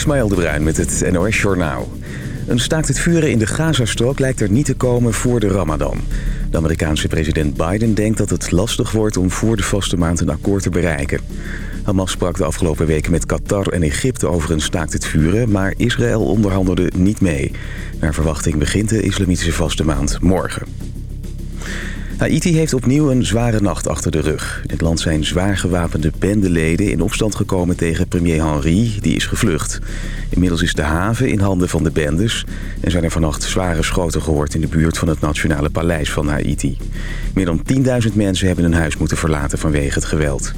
Ismaël de Bruin met het NOS Journaal. Een staakt het vuren in de Gazastrook lijkt er niet te komen voor de Ramadan. De Amerikaanse president Biden denkt dat het lastig wordt om voor de vaste maand een akkoord te bereiken. Hamas sprak de afgelopen weken met Qatar en Egypte over een staakt het vuren... maar Israël onderhandelde niet mee. Naar verwachting begint de islamitische vaste maand morgen. Haiti heeft opnieuw een zware nacht achter de rug. In het land zijn zwaar gewapende bendeleden in opstand gekomen tegen premier Henry, die is gevlucht. Inmiddels is de haven in handen van de bendes... en zijn er vannacht zware schoten gehoord in de buurt van het Nationale Paleis van Haiti. Meer dan 10.000 mensen hebben hun huis moeten verlaten vanwege het geweld.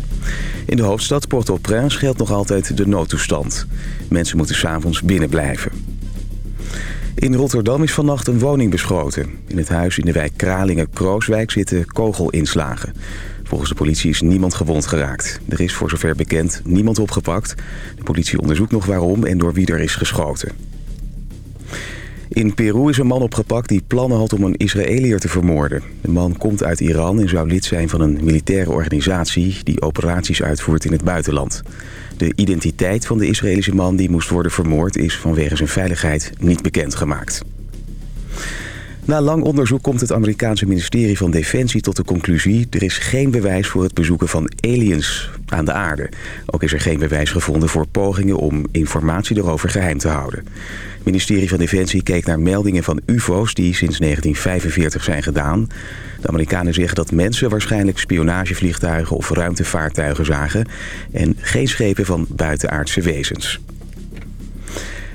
In de hoofdstad Port-au-Prince geldt nog altijd de noodtoestand. Mensen moeten s'avonds binnen blijven. In Rotterdam is vannacht een woning beschoten. In het huis in de wijk Kralingen-Krooswijk zitten kogelinslagen. Volgens de politie is niemand gewond geraakt. Er is voor zover bekend niemand opgepakt. De politie onderzoekt nog waarom en door wie er is geschoten. In Peru is een man opgepakt die plannen had om een Israëliër te vermoorden. De man komt uit Iran en zou lid zijn van een militaire organisatie... die operaties uitvoert in het buitenland. De identiteit van de Israëlische man die moest worden vermoord... is vanwege zijn veiligheid niet bekendgemaakt. Na lang onderzoek komt het Amerikaanse ministerie van Defensie tot de conclusie... er is geen bewijs voor het bezoeken van aliens aan de aarde. Ook is er geen bewijs gevonden voor pogingen om informatie erover geheim te houden. Het ministerie van Defensie keek naar meldingen van ufo's die sinds 1945 zijn gedaan. De Amerikanen zeggen dat mensen waarschijnlijk spionagevliegtuigen of ruimtevaartuigen zagen... en geen schepen van buitenaardse wezens.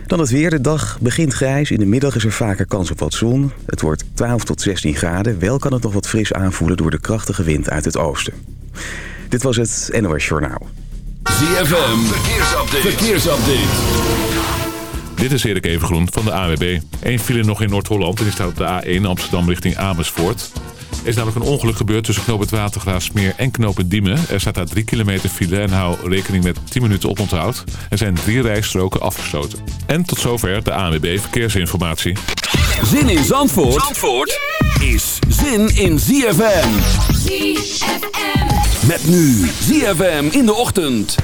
Dan het weer. De dag begint grijs. In de middag is er vaker kans op wat zon. Het wordt 12 tot 16 graden. Wel kan het nog wat fris aanvoelen door de krachtige wind uit het oosten. Dit was het NOS Journaal. ZFM. Verkeersupdate. Verkeersupdate. Dit is Erik Evengroen van de AWB. Eén file nog in Noord-Holland en die staat op de A1 Amsterdam richting Amersfoort. Er is namelijk een ongeluk gebeurd tussen knoop het Watergraafsmeer en knoop het Diemen. Er staat daar 3 kilometer file en hou rekening met 10 minuten oponthoud. Er zijn drie rijstroken afgesloten. En tot zover de ANWB Verkeersinformatie. Zin in Zandvoort, Zandvoort is zin in ZFM. ZFM. Met nu ZFM in de ochtend.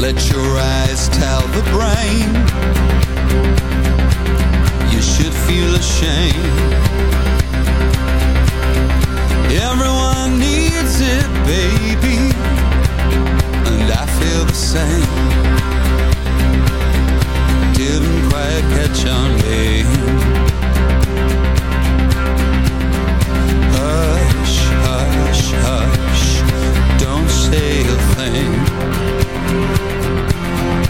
Let your eyes tell the brain. You should feel ashamed. Everyone needs it, baby And I feel the same. Didn't quite catch on, babe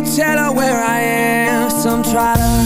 tell her where I am? Some try to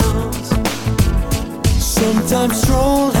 Sometimes stroll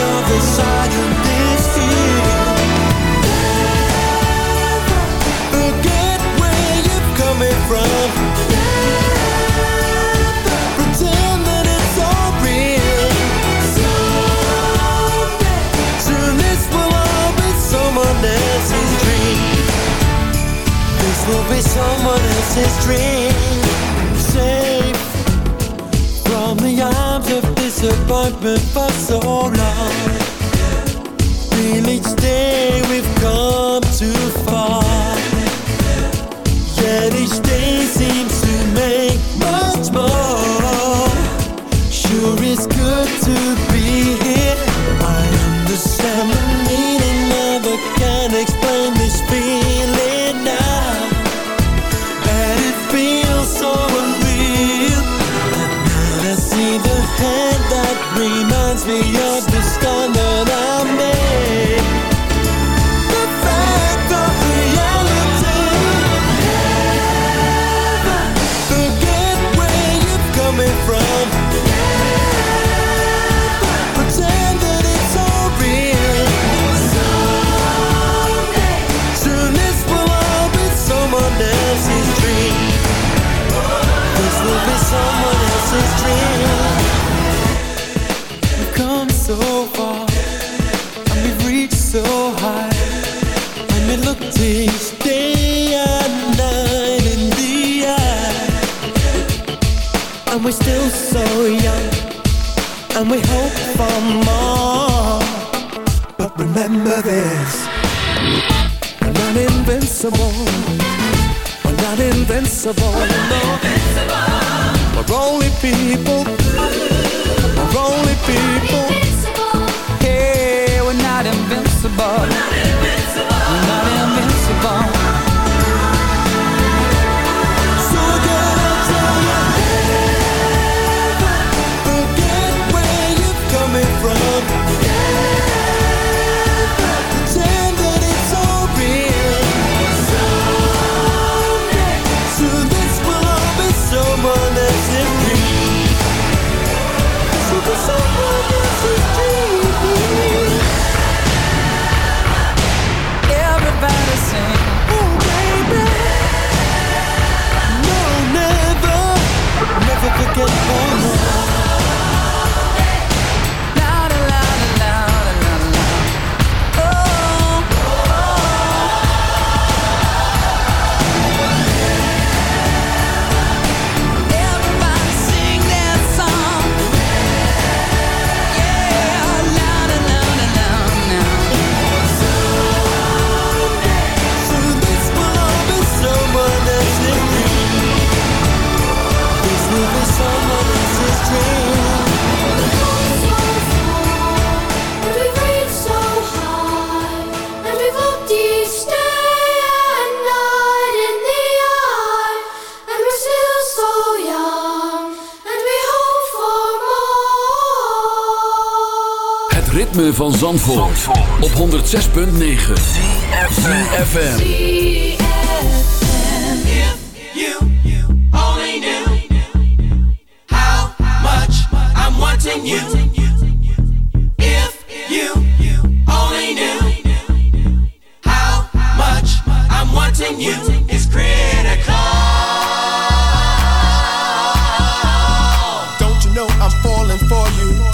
good Lord. op 106.9 FM.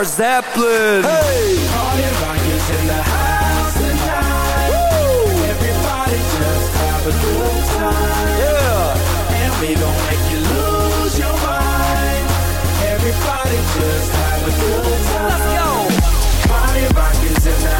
Led Zeppelin. Hey! Party rock is in the house tonight. Woo! Everybody just have a good time. Yeah! And we don't make you lose your mind. Everybody just have a good time. Let's go! Party rock in the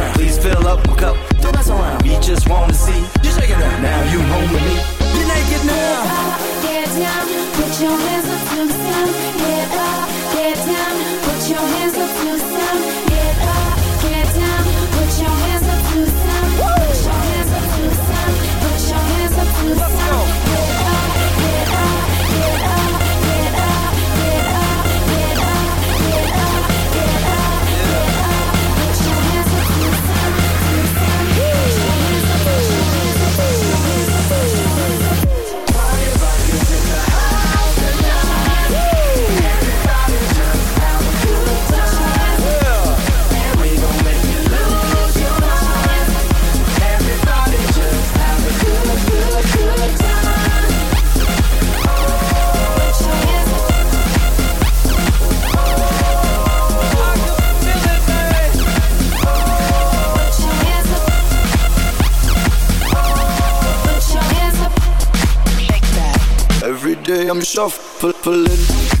Please fill up my cup. Don't mess around. We just wanna see you shaking up. Now you home with me. You're naked now. Get down, put your hands up to the sun. Get up, get down. shuffling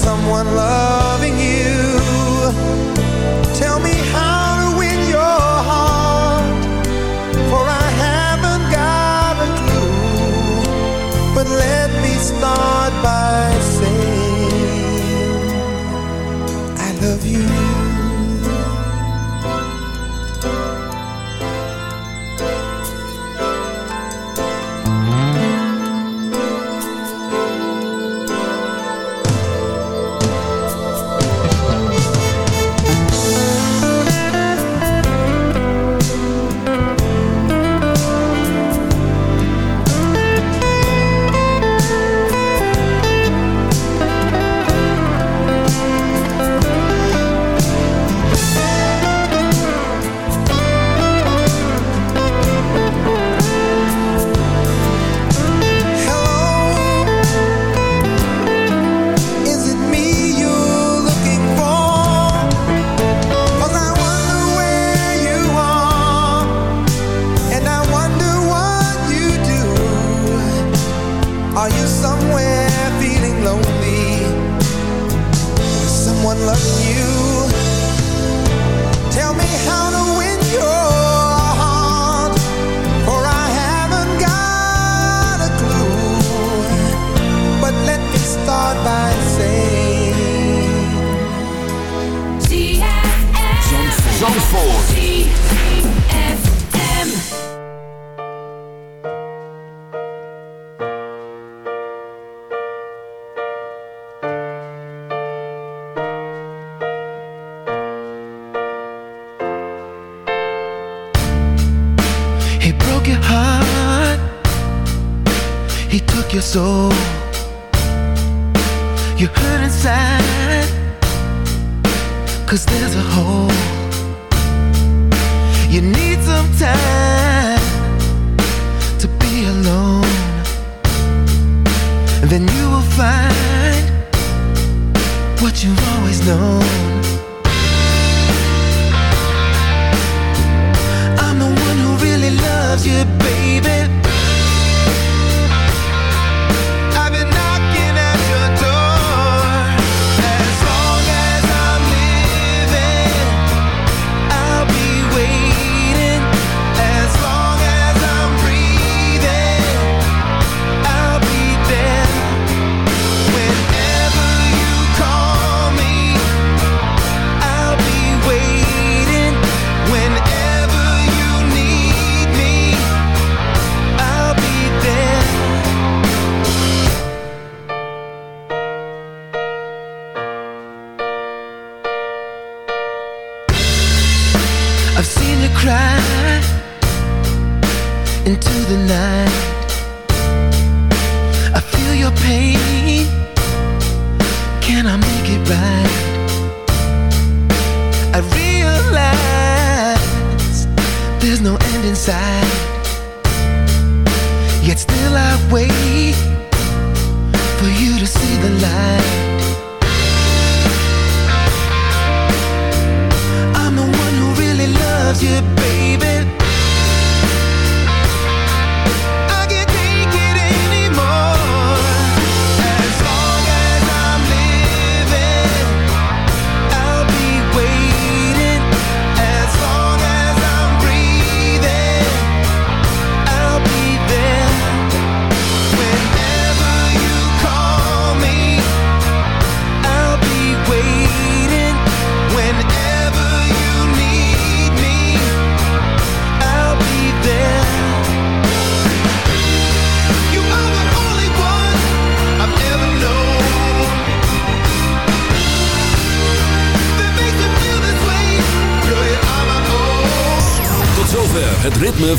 someone love